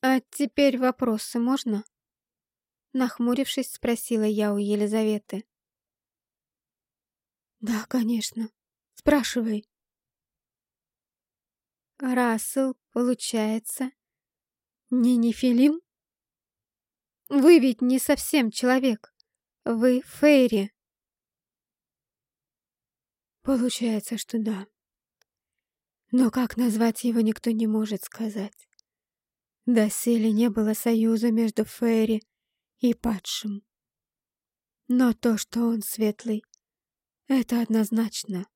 «А теперь вопросы можно?» Нахмурившись, спросила я у Елизаветы. «Да, конечно. Спрашивай». «Рассел, получается, не Нефилим? Вы ведь не совсем человек. Вы Фейри». «Получается, что да. Но как назвать его никто не может сказать. Доселе не было союза между Фейри и падшим. Но то, что он светлый, это однозначно.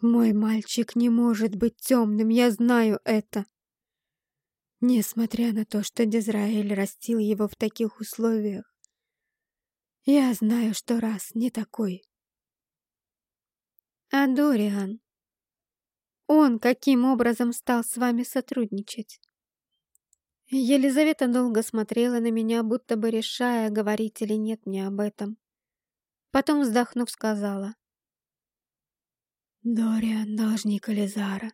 Мой мальчик не может быть темным, я знаю это. Несмотря на то, что Дизраэль растил его в таких условиях, я знаю, что раз не такой. А Дориан? Он каким образом стал с вами сотрудничать? Елизавета долго смотрела на меня, будто бы решая, говорить или нет мне об этом. Потом, вздохнув, сказала. «Дориан — должник Ализара.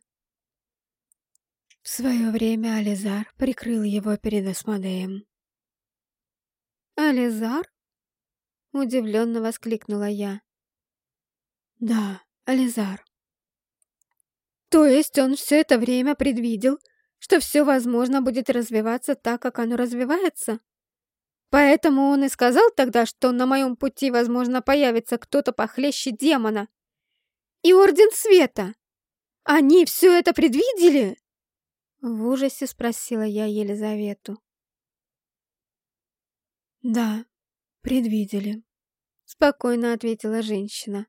В свое время Ализар прикрыл его перед Асмодеем». «Ализар?» — удивленно воскликнула я. «Да, Ализар». «То есть он все это время предвидел, что все, возможно, будет развиваться так, как оно развивается? Поэтому он и сказал тогда, что на моем пути, возможно, появится кто-то похлеще демона. И Орден Света! Они все это предвидели?» В ужасе спросила я Елизавету. «Да, предвидели», — спокойно ответила женщина.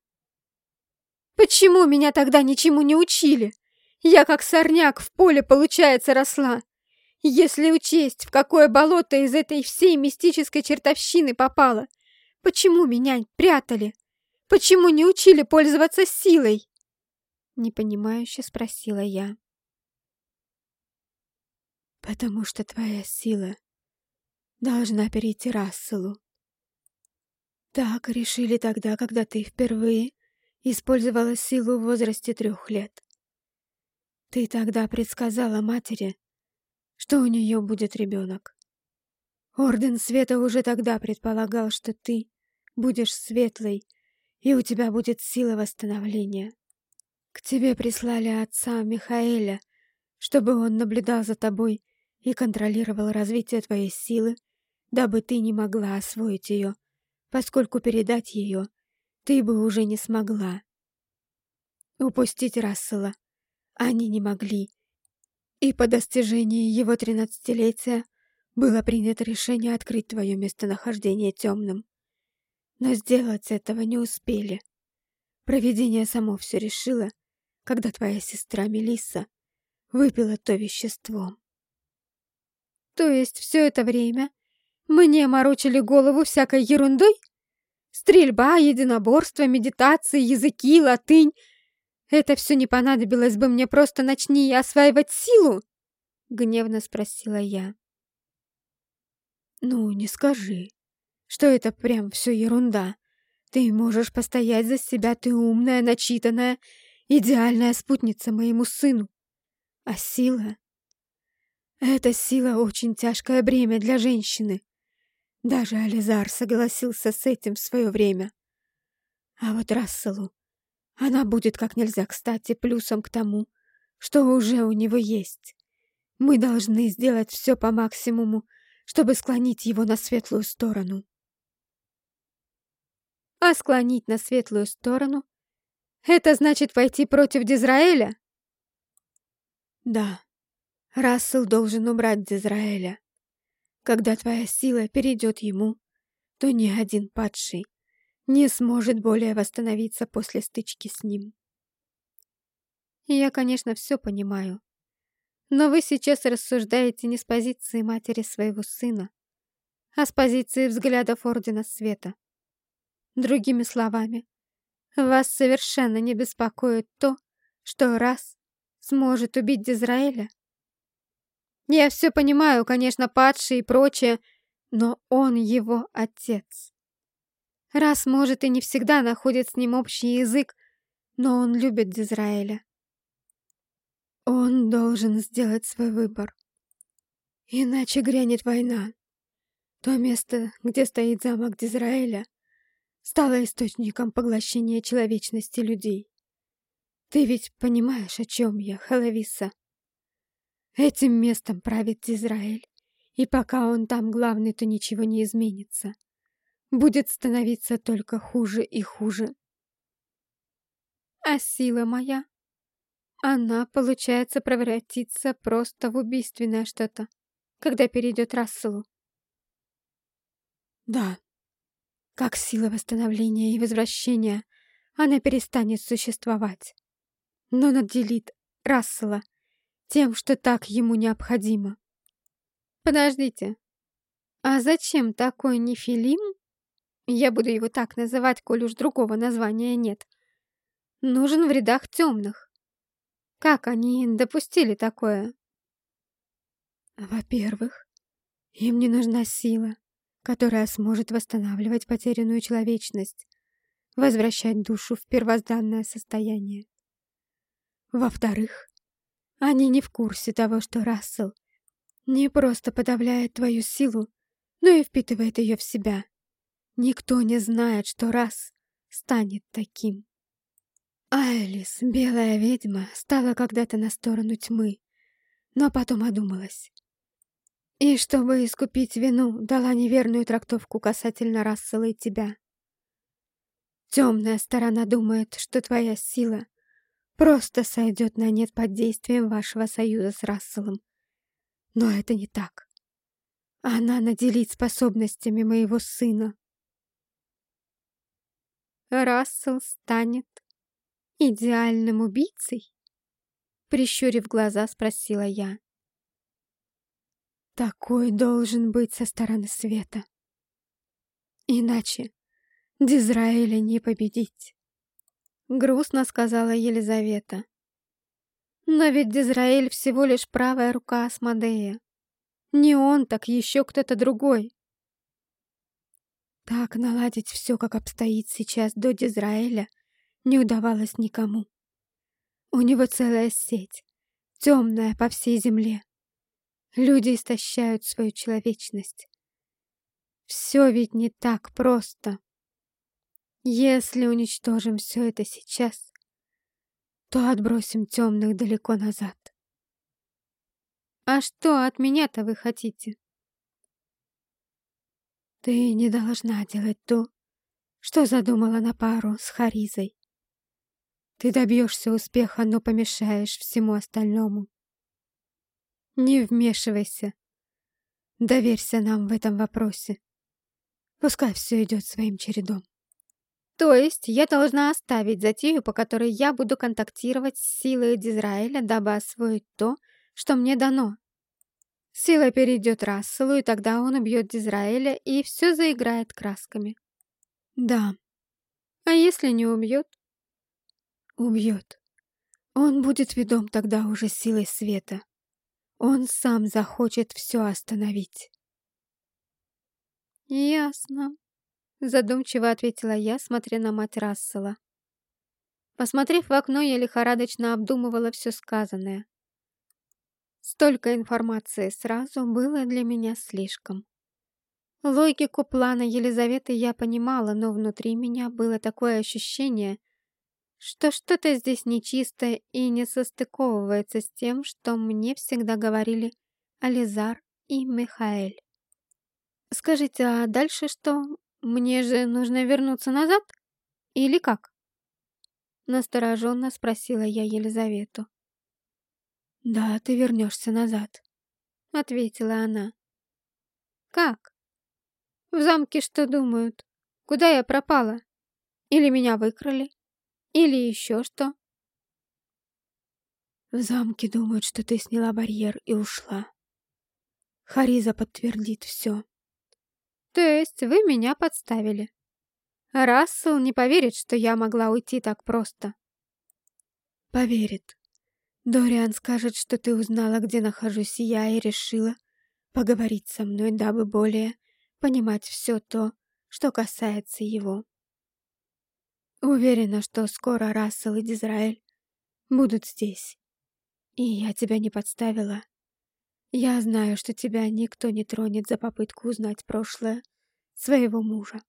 «Почему меня тогда ничему не учили? Я как сорняк в поле, получается, росла. Если учесть, в какое болото из этой всей мистической чертовщины попала, почему меня прятали? Почему не учили пользоваться силой?» Непонимающе спросила я. «Потому что твоя сила должна перейти Расселу. Так решили тогда, когда ты впервые использовала силу в возрасте трех лет. Ты тогда предсказала матери, что у нее будет ребенок. Орден Света уже тогда предполагал, что ты будешь светлой, и у тебя будет сила восстановления. К тебе прислали отца Михаэля, чтобы он наблюдал за тобой и контролировал развитие твоей силы, дабы ты не могла освоить ее, поскольку передать ее ты бы уже не смогла. Упустить Рассела они не могли. И по достижении его тринадцатилетия было принято решение открыть твое местонахождение темным. Но сделать этого не успели. Провидение само все решило, когда твоя сестра Мелисса выпила то вещество. То есть все это время мне морочили голову всякой ерундой? Стрельба, единоборство, медитации, языки, латынь это все не понадобилось бы мне просто начни осваивать силу? Гневно спросила я. Ну, не скажи, что это прям все ерунда. Ты можешь постоять за себя, ты умная, начитанная, идеальная спутница моему сыну. А сила? Эта сила очень тяжкое бремя для женщины. Даже Ализар согласился с этим в свое время. А вот Расселу она будет как нельзя кстати плюсом к тому, что уже у него есть. Мы должны сделать все по максимуму, чтобы склонить его на светлую сторону. А склонить на светлую сторону? Это значит пойти против Дизраэля? Да. Рассел должен убрать Дизраэля. Когда твоя сила перейдет ему, то ни один падший не сможет более восстановиться после стычки с ним. Я, конечно, все понимаю. Но вы сейчас рассуждаете не с позиции матери своего сына, а с позиции взглядов Ордена Света. Другими словами, вас совершенно не беспокоит то, что раз сможет убить Дизраэля. Я все понимаю, конечно, падший и прочее, но он его отец. Раз, может, и не всегда находит с ним общий язык, но он любит Дизраэля. Он должен сделать свой выбор. Иначе грянет война. То место, где стоит замок Дизраэля, стало источником поглощения человечности людей. Ты ведь понимаешь, о чем я, Халависа? Этим местом правит Дизраэль, и пока он там главный, то ничего не изменится. Будет становиться только хуже и хуже. А сила моя? Она, получается, превратится просто в убийственное что-то, когда перейдет Расселу. Да, как сила восстановления и возвращения, она перестанет существовать, но наделит Рассела тем, что так ему необходимо. Подождите, а зачем такой нефилим? Я буду его так называть, коль уж другого названия нет. Нужен в рядах темных. Как они допустили такое? Во-первых, им не нужна сила которая сможет восстанавливать потерянную человечность, возвращать душу в первозданное состояние. Во-вторых, они не в курсе того, что Рассел не просто подавляет твою силу, но и впитывает ее в себя. Никто не знает, что Расс станет таким. Айлис, белая ведьма, стала когда-то на сторону тьмы, но потом одумалась. И чтобы искупить вину, дала неверную трактовку касательно Рассела и тебя. Темная сторона думает, что твоя сила просто сойдет на нет под действием вашего союза с Расселом. Но это не так. Она наделит способностями моего сына. Рассел станет идеальным убийцей? Прищурив глаза, спросила я. Такой должен быть со стороны света. Иначе Дизраэля не победить. Грустно сказала Елизавета. Но ведь Дизраэль всего лишь правая рука Асмодея. Не он, так еще кто-то другой. Так наладить все, как обстоит сейчас до Дизраэля, не удавалось никому. У него целая сеть, темная по всей земле. Люди истощают свою человечность. Все ведь не так просто. Если уничтожим все это сейчас, то отбросим темных далеко назад. А что от меня-то вы хотите? Ты не должна делать то, что задумала на пару с Харизой. Ты добьешься успеха, но помешаешь всему остальному. Не вмешивайся. Доверься нам в этом вопросе. Пускай все идет своим чередом. То есть я должна оставить затею, по которой я буду контактировать с силой Дизраэля, дабы освоить то, что мне дано. Сила перейдет Расселу, и тогда он убьет Дизраэля, и все заиграет красками. Да. А если не убьет? Убьет. Он будет ведом тогда уже силой света. Он сам захочет все остановить. «Ясно», — задумчиво ответила я, смотря на мать Рассела. Посмотрев в окно, я лихорадочно обдумывала все сказанное. Столько информации сразу было для меня слишком. Логику плана Елизаветы я понимала, но внутри меня было такое ощущение, что что-то здесь нечисто и не состыковывается с тем, что мне всегда говорили Ализар и Михаэль. Скажите, а дальше что? Мне же нужно вернуться назад? Или как? Настороженно спросила я Елизавету. «Да, ты вернешься назад», — ответила она. «Как? В замке что думают? Куда я пропала? Или меня выкрали? Или еще что? В замке думают, что ты сняла барьер и ушла. Хариза подтвердит все. То есть вы меня подставили. Рассел не поверит, что я могла уйти так просто. Поверит. Дориан скажет, что ты узнала, где нахожусь я, и решила поговорить со мной, дабы более понимать все то, что касается его. Уверена, что скоро Рассел и Дизраэль будут здесь. И я тебя не подставила. Я знаю, что тебя никто не тронет за попытку узнать прошлое своего мужа.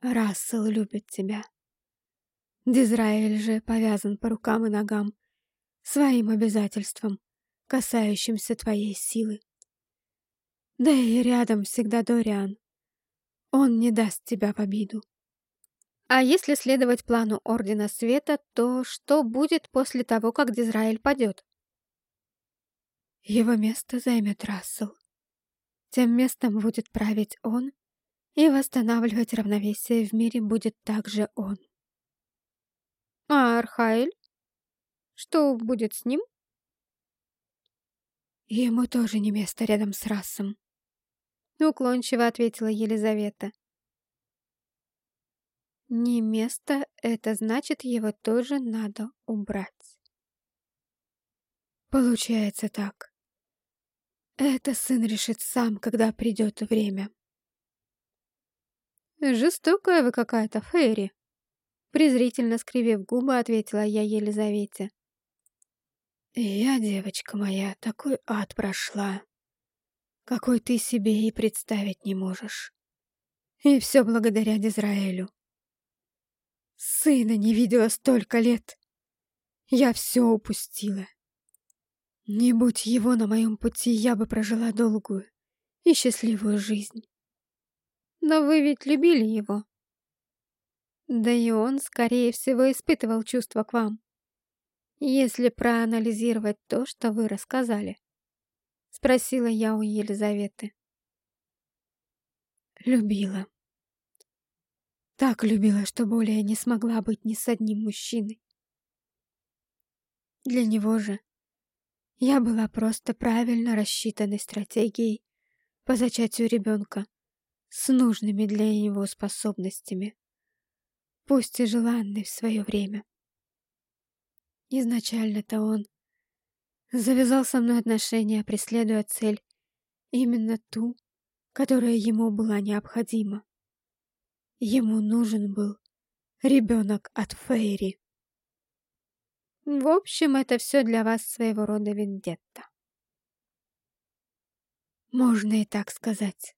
Рассел любит тебя. Дизраэль же повязан по рукам и ногам своим обязательством, касающимся твоей силы. Да и рядом всегда Дориан. Он не даст тебя в обиду. А если следовать плану Ордена Света, то что будет после того, как Дизраэль падет? Его место займет Рассел. Тем местом будет править он, и восстанавливать равновесие в мире будет также он. А Архаэль? Что будет с ним? Ему тоже не место рядом с Рассом. Уклончиво ответила Елизавета. Не место, это значит, его тоже надо убрать. Получается так. Это сын решит сам, когда придет время. Жестокая вы какая-то, Фейри. Презрительно скривив губы, ответила я Елизавете. Я, девочка моя, такой ад прошла, какой ты себе и представить не можешь. И все благодаря Дизраэлю. Сына не видела столько лет. Я все упустила. Не будь его на моем пути, я бы прожила долгую и счастливую жизнь. Но вы ведь любили его. Да и он, скорее всего, испытывал чувства к вам. Если проанализировать то, что вы рассказали. Спросила я у Елизаветы. Любила. Так любила, что более не смогла быть ни с одним мужчиной. Для него же я была просто правильно рассчитанной стратегией по зачатию ребенка с нужными для него способностями, пусть и желанной в свое время. Изначально-то он завязал со мной отношения, преследуя цель, именно ту, которая ему была необходима. Ему нужен был ребенок от Фейри. В общем, это все для вас своего рода вендетта. Можно и так сказать.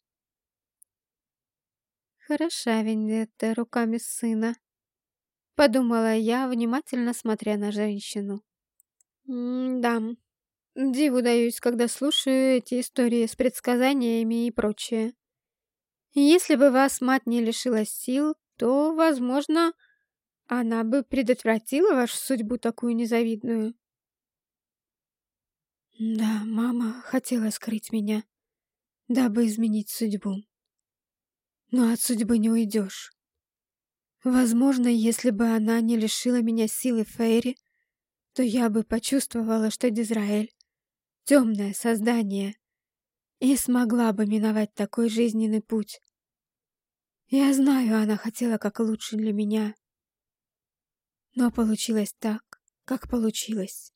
Хороша вендетта руками сына. Подумала я, внимательно смотря на женщину. М-да, диву даюсь, когда слушаю эти истории с предсказаниями и прочее. Если бы вас мать не лишилась сил, то, возможно, она бы предотвратила вашу судьбу такую незавидную. Да, мама хотела скрыть меня, дабы изменить судьбу. Но от судьбы не уйдешь. Возможно, если бы она не лишила меня силы Фейри, то я бы почувствовала, что Дизраэль — темное создание, и смогла бы миновать такой жизненный путь. Я знаю, она хотела как лучше для меня, но получилось так, как получилось.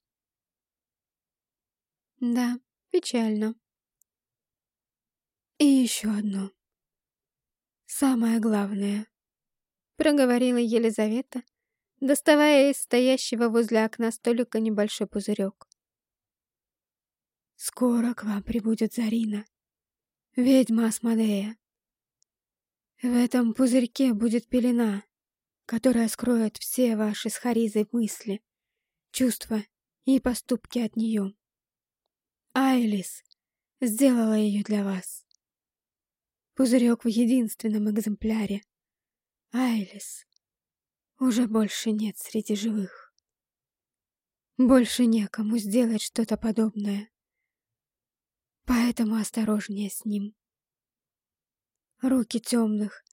Да, печально. И еще одно. Самое главное. Проговорила Елизавета, доставая из стоящего возле окна столика небольшой пузырек. Скоро к вам прибудет Зарина, ведьма Асмодея. В этом пузырьке будет пелена, которая скроет все ваши с Харизой мысли, чувства и поступки от нее. Айлис сделала ее для вас. Пузырек в единственном экземпляре. Айлис уже больше нет среди живых. Больше некому сделать что-то подобное. Поэтому осторожнее с ним. Руки темных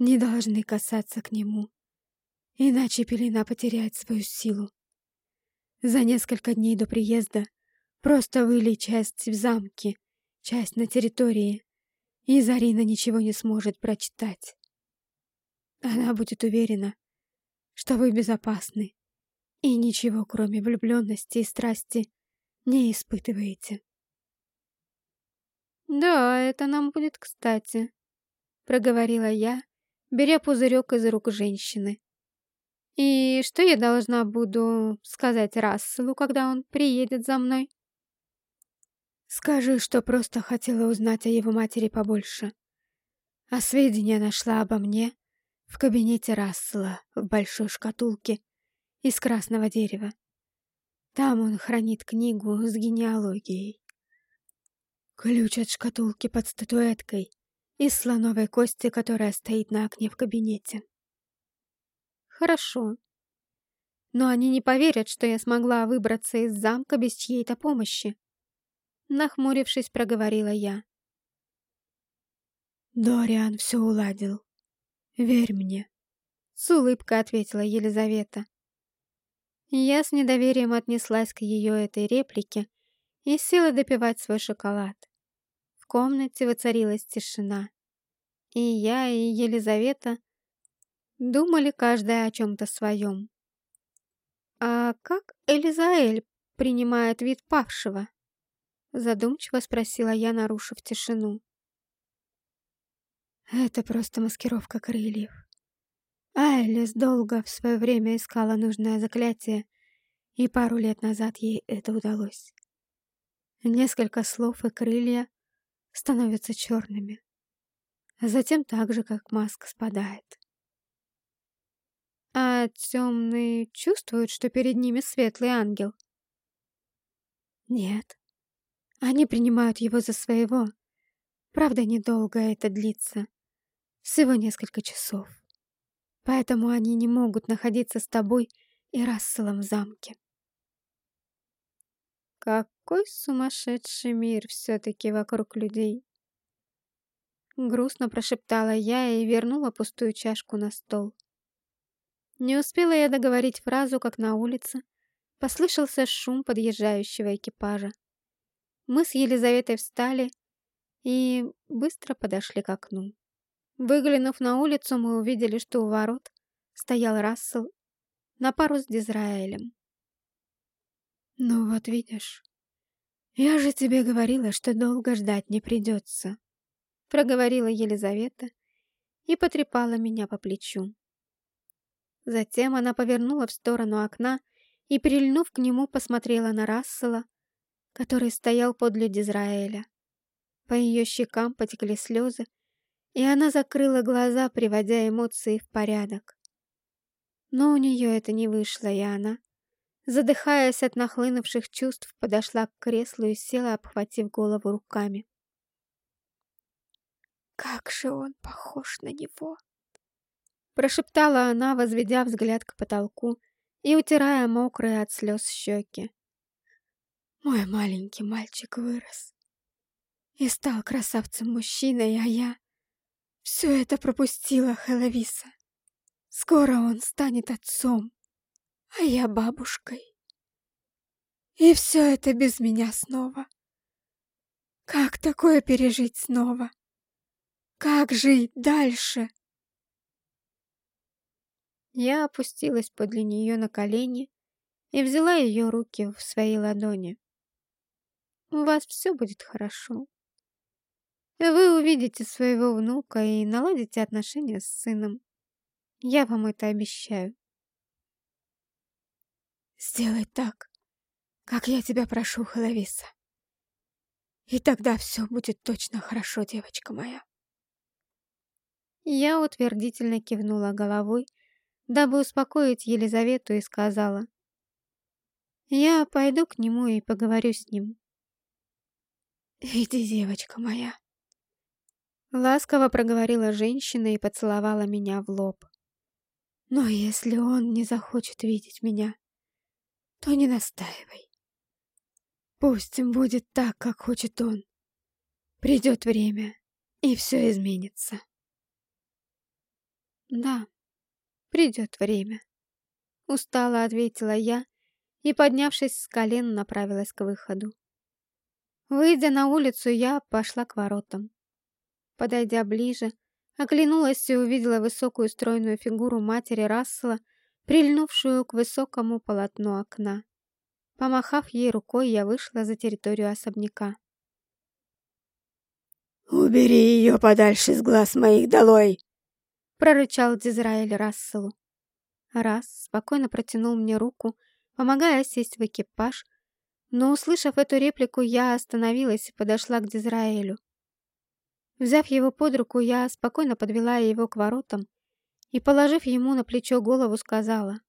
не должны касаться к нему, иначе пелена потеряет свою силу. За несколько дней до приезда просто вылей часть в замке, часть на территории, и Зарина ничего не сможет прочитать. Она будет уверена, что вы безопасны и ничего, кроме влюбленности и страсти, не испытываете. «Да, это нам будет кстати», — проговорила я, беря пузырек из рук женщины. «И что я должна буду сказать Расселу, когда он приедет за мной?» Скажи, что просто хотела узнать о его матери побольше. А сведения нашла обо мне в кабинете Рассела в большой шкатулке из красного дерева. Там он хранит книгу с генеалогией. Ключ от шкатулки под статуэткой из слоновой кости, которая стоит на окне в кабинете. Хорошо. Но они не поверят, что я смогла выбраться из замка без чьей-то помощи. Нахмурившись, проговорила я. Дориан все уладил. Верь мне. С улыбкой ответила Елизавета. Я с недоверием отнеслась к ее этой реплике и села допивать свой шоколад. В комнате воцарилась тишина. И я, и Елизавета думали каждая о чем-то своем. «А как Элизаэль принимает вид павшего?» Задумчиво спросила я, нарушив тишину. Это просто маскировка крыльев. Айлис долго в свое время искала нужное заклятие, и пару лет назад ей это удалось. Несколько слов и крылья становятся черными, а затем так же, как маска спадает. А темные чувствуют, что перед ними светлый ангел? Нет, они принимают его за своего. Правда, недолго это длится. Всего несколько часов. Поэтому они не могут находиться с тобой и Расселом в замке. Какой сумасшедший мир все-таки вокруг людей. Грустно прошептала я и вернула пустую чашку на стол. Не успела я договорить фразу, как на улице послышался шум подъезжающего экипажа. Мы с Елизаветой встали и быстро подошли к окну. Выглянув на улицу, мы увидели, что у ворот стоял Рассел на пару с Дизраэлем. «Ну вот видишь, я же тебе говорила, что долго ждать не придется», проговорила Елизавета и потрепала меня по плечу. Затем она повернула в сторону окна и, прильнув к нему, посмотрела на Рассела, который стоял подле Дизраэля. По ее щекам потекли слезы, и она закрыла глаза, приводя эмоции в порядок. Но у нее это не вышло, и она, задыхаясь от нахлынувших чувств, подошла к креслу и села, обхватив голову руками. «Как же он похож на него!» Прошептала она, возведя взгляд к потолку и утирая мокрые от слез щеки. Мой маленький мальчик вырос и стал красавцем-мужчиной, а я все это пропустила, Хеловиса. Скоро он станет отцом, а я бабушкой. И все это без меня снова. Как такое пережить снова? Как жить дальше? Я опустилась подле нее на колени и взяла ее руки в свои ладони. У вас все будет хорошо. Вы увидите своего внука и наладите отношения с сыном. Я вам это обещаю. Сделай так, как я тебя прошу, Хеловиса. И тогда все будет точно хорошо, девочка моя. Я утвердительно кивнула головой, дабы успокоить Елизавету, и сказала. Я пойду к нему и поговорю с ним. «Иди, девочка моя!» Ласково проговорила женщина и поцеловала меня в лоб. «Но если он не захочет видеть меня, то не настаивай. Пусть будет так, как хочет он. Придет время, и все изменится». «Да, придет время», — устало ответила я и, поднявшись с колен, направилась к выходу. Выйдя на улицу, я пошла к воротам. Подойдя ближе, оглянулась и увидела высокую стройную фигуру матери Рассела, прильнувшую к высокому полотну окна. Помахав ей рукой, я вышла за территорию особняка. «Убери ее подальше с глаз моих долой!» прорычал Дизраэль Расселу. Расс спокойно протянул мне руку, помогая сесть в экипаж, Но, услышав эту реплику, я остановилась и подошла к Дизраэлю. Взяв его под руку, я спокойно подвела его к воротам и, положив ему на плечо голову, сказала.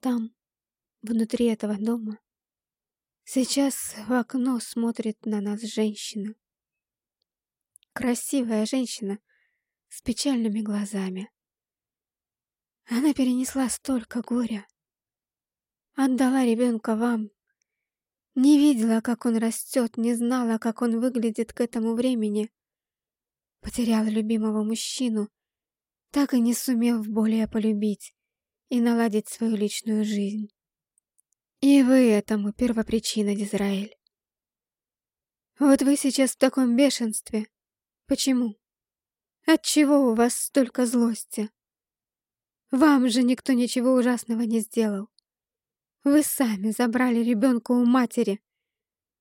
«Там, внутри этого дома, сейчас в окно смотрит на нас женщина. Красивая женщина с печальными глазами. Она перенесла столько горя. Отдала ребенка вам. Не видела, как он растет, не знала, как он выглядит к этому времени. Потеряла любимого мужчину, так и не сумев более полюбить и наладить свою личную жизнь. И вы этому первопричина, Дизраэль. Вот вы сейчас в таком бешенстве. Почему? Отчего у вас столько злости? Вам же никто ничего ужасного не сделал. Вы сами забрали ребенка у матери.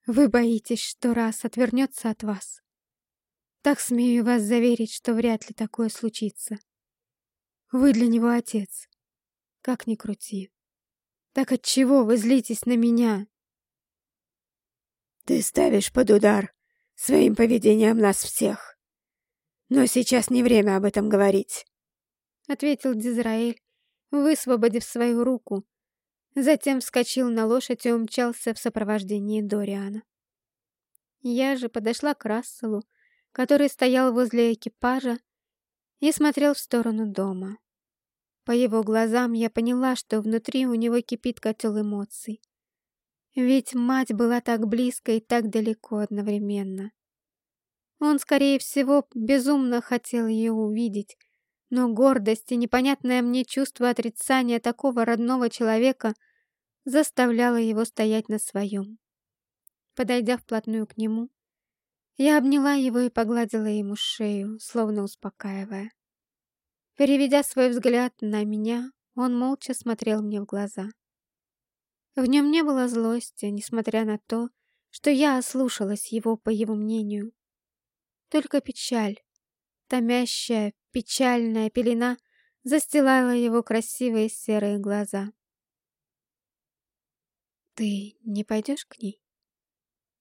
Вы боитесь, что раз отвернется от вас. Так смею вас заверить, что вряд ли такое случится. Вы для него отец. Как ни крути. Так от чего вы злитесь на меня? Ты ставишь под удар своим поведением нас всех. Но сейчас не время об этом говорить, — ответил Дизраэль, высвободив свою руку. Затем вскочил на лошадь и умчался в сопровождении Дориана. Я же подошла к Расселу, который стоял возле экипажа и смотрел в сторону дома. По его глазам я поняла, что внутри у него кипит котел эмоций. Ведь мать была так близко и так далеко одновременно. Он, скорее всего, безумно хотел ее увидеть, но гордость и непонятное мне чувство отрицания такого родного человека заставляло его стоять на своем. Подойдя вплотную к нему, я обняла его и погладила ему шею, словно успокаивая. Переведя свой взгляд на меня, он молча смотрел мне в глаза. В нем не было злости, несмотря на то, что я ослушалась его по его мнению. Только печаль, томящая, печальная пелена застилала его красивые серые глаза. «Ты не пойдешь к ней?»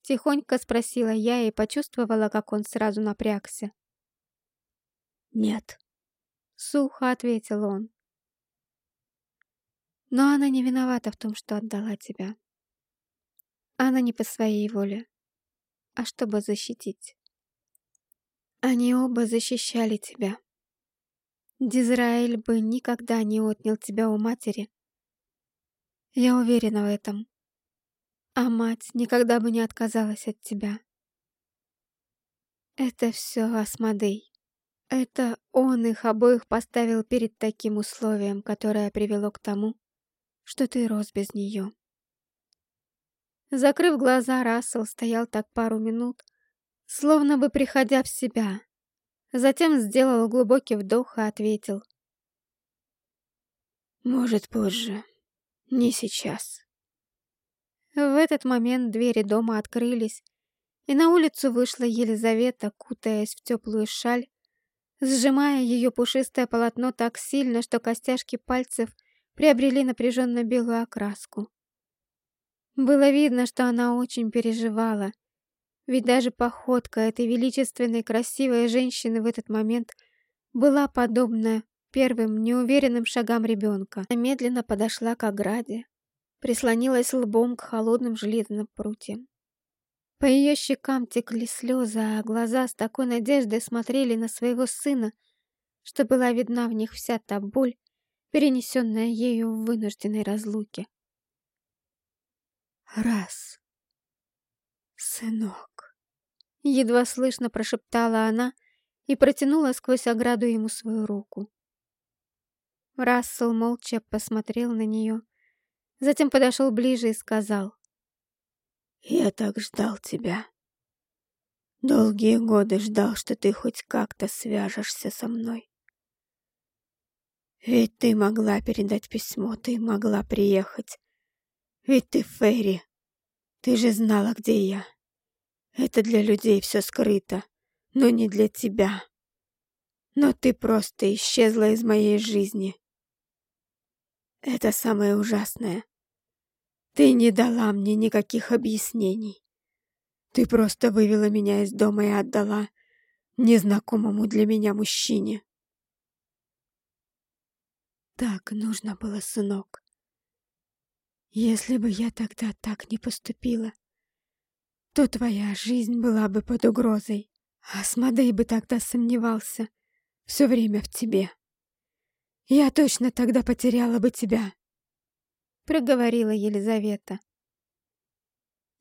Тихонько спросила я и почувствовала, как он сразу напрягся. «Нет», — сухо ответил он. «Но она не виновата в том, что отдала тебя. Она не по своей воле, а чтобы защитить. Они оба защищали тебя. Дизраэль бы никогда не отнял тебя у матери. Я уверена в этом. А мать никогда бы не отказалась от тебя. Это все Асмодей. Это он их обоих поставил перед таким условием, которое привело к тому, что ты рос без нее. Закрыв глаза, Рассел стоял так пару минут, словно бы приходя в себя, Затем сделал глубокий вдох и ответил. «Может, позже. Не сейчас». В этот момент двери дома открылись, и на улицу вышла Елизавета, кутаясь в теплую шаль, сжимая ее пушистое полотно так сильно, что костяшки пальцев приобрели напряженно белую окраску. Было видно, что она очень переживала, ведь даже походка этой величественной красивой женщины в этот момент была подобна первым неуверенным шагам ребенка. Она медленно подошла к ограде, прислонилась лбом к холодным железным прутьям. По ее щекам текли слезы, а глаза с такой надеждой смотрели на своего сына, что была видна в них вся та боль, перенесенная ею в вынужденной разлуке. «Раз, сынок!» Едва слышно прошептала она и протянула сквозь ограду ему свою руку. Рассел молча посмотрел на нее, затем подошел ближе и сказал. «Я так ждал тебя. Долгие годы ждал, что ты хоть как-то свяжешься со мной. Ведь ты могла передать письмо, ты могла приехать. Ведь ты Ферри. Ты же знала, где я. Это для людей все скрыто, но не для тебя. Но ты просто исчезла из моей жизни. Это самое ужасное. Ты не дала мне никаких объяснений. Ты просто вывела меня из дома и отдала незнакомому для меня мужчине. Так нужно было, сынок. Если бы я тогда так не поступила, то твоя жизнь была бы под угрозой, а Смодей бы тогда сомневался все время в тебе. Я точно тогда потеряла бы тебя, — проговорила Елизавета.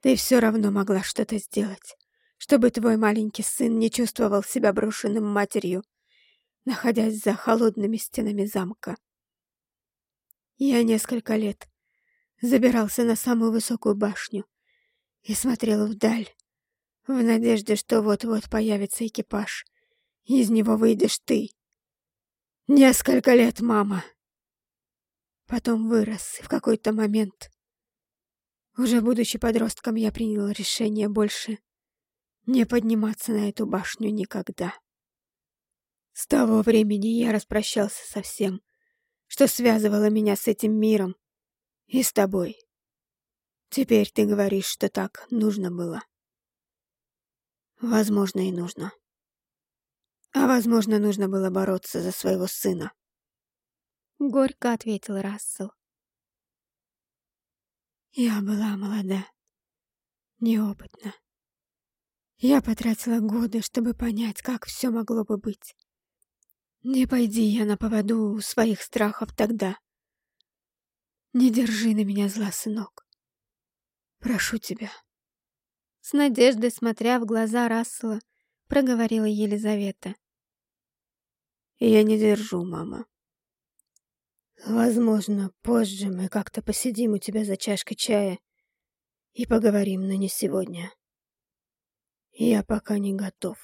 Ты все равно могла что-то сделать, чтобы твой маленький сын не чувствовал себя брошенным матерью, находясь за холодными стенами замка. Я несколько лет забирался на самую высокую башню и смотрел вдаль, в надежде, что вот-вот появится экипаж, и из него выйдешь ты. Несколько лет, мама. Потом вырос, и в какой-то момент, уже будучи подростком, я принял решение больше не подниматься на эту башню никогда. С того времени я распрощался со всем, что связывало меня с этим миром и с тобой. Теперь ты говоришь, что так нужно было. Возможно, и нужно. А возможно, нужно было бороться за своего сына. Горько ответил Рассел. Я была молода, неопытна. Я потратила годы, чтобы понять, как все могло бы быть. Не пойди я на поводу своих страхов тогда. Не держи на меня зла, сынок. Прошу тебя. С надеждой, смотря в глаза Рассела, проговорила Елизавета. Я не держу, мама. Возможно, позже мы как-то посидим у тебя за чашкой чая и поговорим, но не сегодня. Я пока не готов.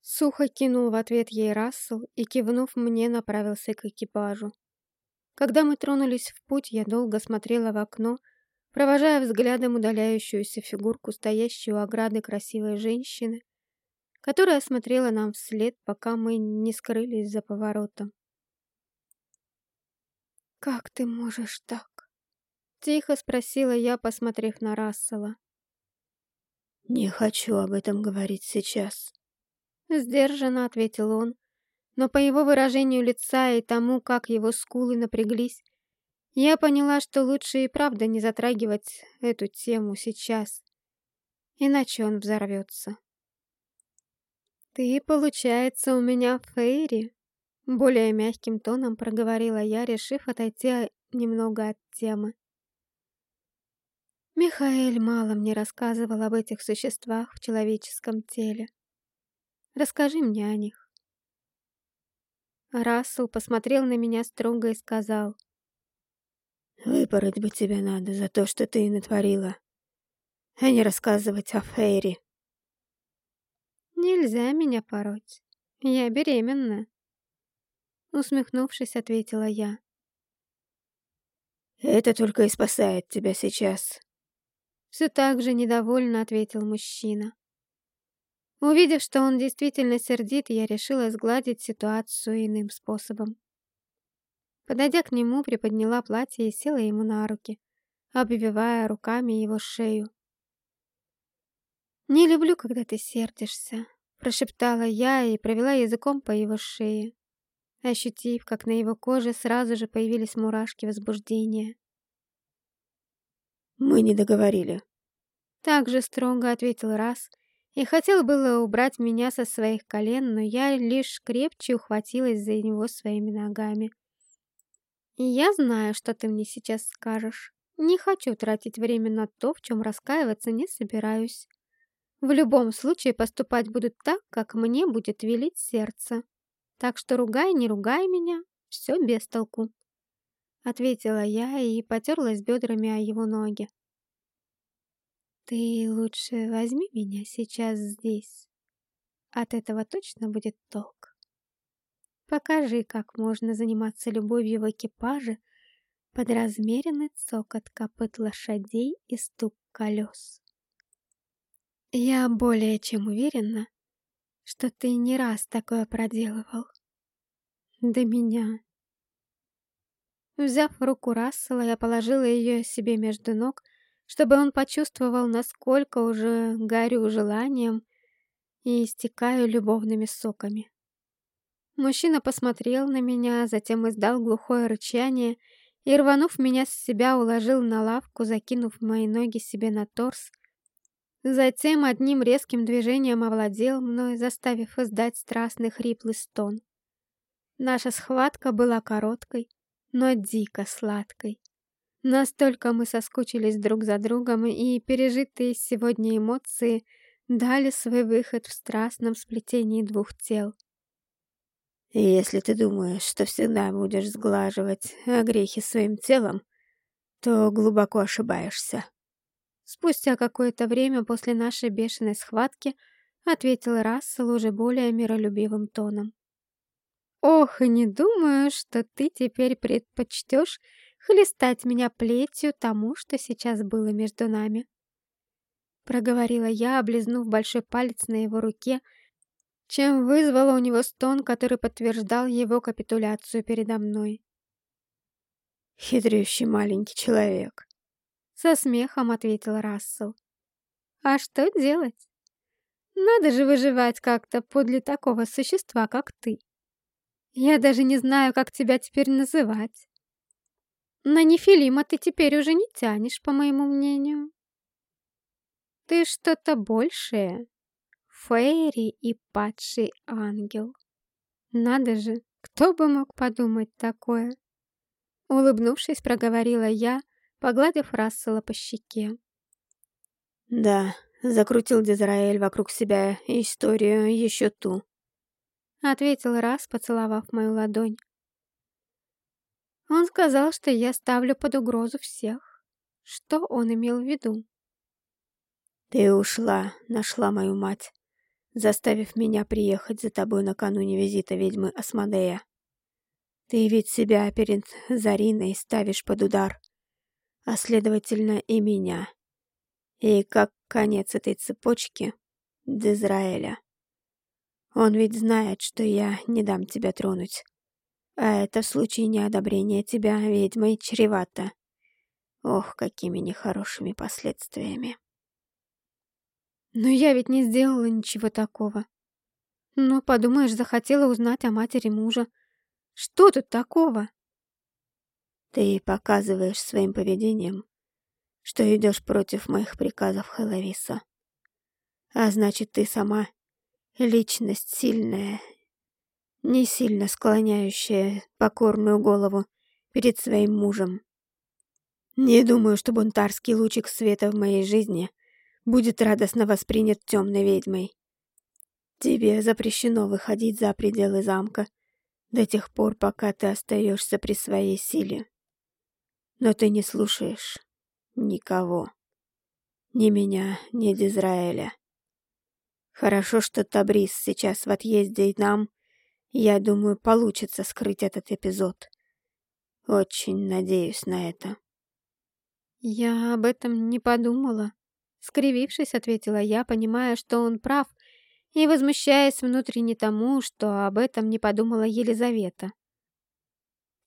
Сухо кинул в ответ ей Рассел и, кивнув мне, направился к экипажу. Когда мы тронулись в путь, я долго смотрела в окно, провожая взглядом удаляющуюся фигурку, стоящую у ограды красивой женщины, которая смотрела нам вслед, пока мы не скрылись за поворотом. «Как ты можешь так?» — тихо спросила я, посмотрев на Рассела. «Не хочу об этом говорить сейчас», Сдержанно ответил он, но по его выражению лица и тому, как его скулы напряглись, я поняла, что лучше и правда не затрагивать эту тему сейчас, иначе он взорвется. «Ты, получается, у меня Фейри?» Более мягким тоном проговорила я, решив отойти немного от темы. Михаэль мало мне рассказывал об этих существах в человеческом теле. Расскажи мне о них. Рассел посмотрел на меня строго и сказал. Выпороть бы тебя надо за то, что ты натворила, а не рассказывать о Фейре. Нельзя меня пороть. Я беременна. Усмехнувшись, ответила я. Это только и спасает тебя сейчас. Все так же недовольно ответил мужчина. Увидев, что он действительно сердит, я решила сгладить ситуацию иным способом. Подойдя к нему, приподняла платье и села ему на руки, обвивая руками его шею. «Не люблю, когда ты сердишься», — прошептала я и провела языком по его шее, ощутив, как на его коже сразу же появились мурашки возбуждения. «Мы не договорили», — также строго ответил раз и хотел было убрать меня со своих колен, но я лишь крепче ухватилась за него своими ногами. И я знаю, что ты мне сейчас скажешь. Не хочу тратить время на то, в чем раскаиваться не собираюсь. В любом случае поступать буду так, как мне будет велить сердце. Так что ругай, не ругай меня, все без толку. Ответила я и потерлась бедрами о его ноги. Ты лучше возьми меня сейчас здесь. От этого точно будет толк. Покажи, как можно заниматься любовью в экипаже под размеренный цокот копыт лошадей и стук колес. Я более чем уверена, что ты не раз такое проделывал. До меня. Взяв руку Рассела, я положила ее себе между ног, чтобы он почувствовал, насколько уже горю желанием и истекаю любовными соками. Мужчина посмотрел на меня, затем издал глухое рычание и, рванув меня с себя, уложил на лавку, закинув мои ноги себе на торс. Затем одним резким движением овладел мной, заставив издать страстный хриплый стон. Наша схватка была короткой, но дико сладкой. Настолько мы соскучились друг за другом, и пережитые сегодня эмоции дали свой выход в страстном сплетении двух тел. «Если ты думаешь, что всегда будешь сглаживать грехи своим телом, то глубоко ошибаешься». Спустя какое-то время после нашей бешеной схватки ответил Рассел уже более миролюбивым тоном. Ох, и не думаю, что ты теперь предпочтешь хлестать меня плетью тому, что сейчас было между нами. Проговорила я, облизнув большой палец на его руке, чем вызвала у него стон, который подтверждал его капитуляцию передо мной. «Хитрющий маленький человек», — со смехом ответил Рассел. «А что делать? Надо же выживать как-то подле такого существа, как ты. Я даже не знаю, как тебя теперь называть. На Нефилима ты теперь уже не тянешь, по моему мнению. Ты что-то большее. Фейри и падший ангел. Надо же, кто бы мог подумать такое? Улыбнувшись, проговорила я, погладив Рассела по щеке. Да, закрутил Дизраэль вокруг себя историю еще ту. — ответил раз, поцеловав мою ладонь. Он сказал, что я ставлю под угрозу всех. Что он имел в виду? Ты ушла, нашла мою мать, заставив меня приехать за тобой накануне визита ведьмы Асмодея. Ты ведь себя перед Зариной ставишь под удар, а следовательно и меня. И как конец этой цепочки — Дизраэля. Он ведь знает, что я не дам тебя тронуть. А это в случае неодобрения тебя ведьмой чревато. Ох, какими нехорошими последствиями. Но я ведь не сделала ничего такого. Ну, подумаешь, захотела узнать о матери мужа. Что тут такого? Ты показываешь своим поведением, что идешь против моих приказов Хеловиса. А значит, ты сама Личность сильная, не сильно склоняющая покорную голову перед своим мужем. Не думаю, что бунтарский лучик света в моей жизни будет радостно воспринят темной ведьмой. Тебе запрещено выходить за пределы замка до тех пор, пока ты остаешься при своей силе. Но ты не слушаешь никого. Ни меня, ни Дизраэля. Хорошо, что Табрис сейчас в отъезде, и нам, я думаю, получится скрыть этот эпизод. Очень надеюсь на это. Я об этом не подумала. Скривившись, ответила я, понимая, что он прав, и возмущаясь внутренне тому, что об этом не подумала Елизавета.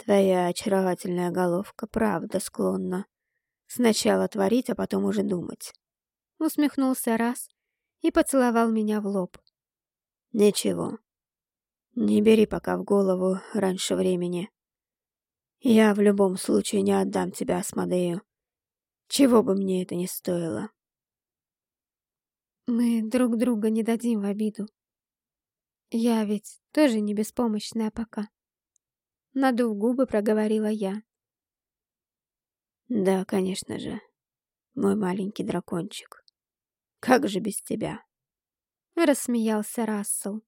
Твоя очаровательная головка правда склонна сначала творить, а потом уже думать. Усмехнулся раз и поцеловал меня в лоб. «Ничего. Не бери пока в голову раньше времени. Я в любом случае не отдам тебя Асмодею, чего бы мне это ни стоило». «Мы друг друга не дадим в обиду. Я ведь тоже не беспомощная пока». Надув губы, проговорила я. «Да, конечно же, мой маленький дракончик». Как же без тебя?» Рассмеялся Рассел.